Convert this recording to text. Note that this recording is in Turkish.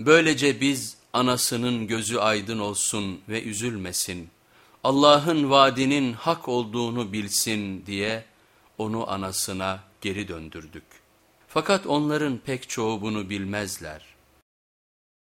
Böylece biz anasının gözü aydın olsun ve üzülmesin. Allah'ın vaadinin hak olduğunu bilsin diye onu anasına geri döndürdük. Fakat onların pek çoğu bunu bilmezler.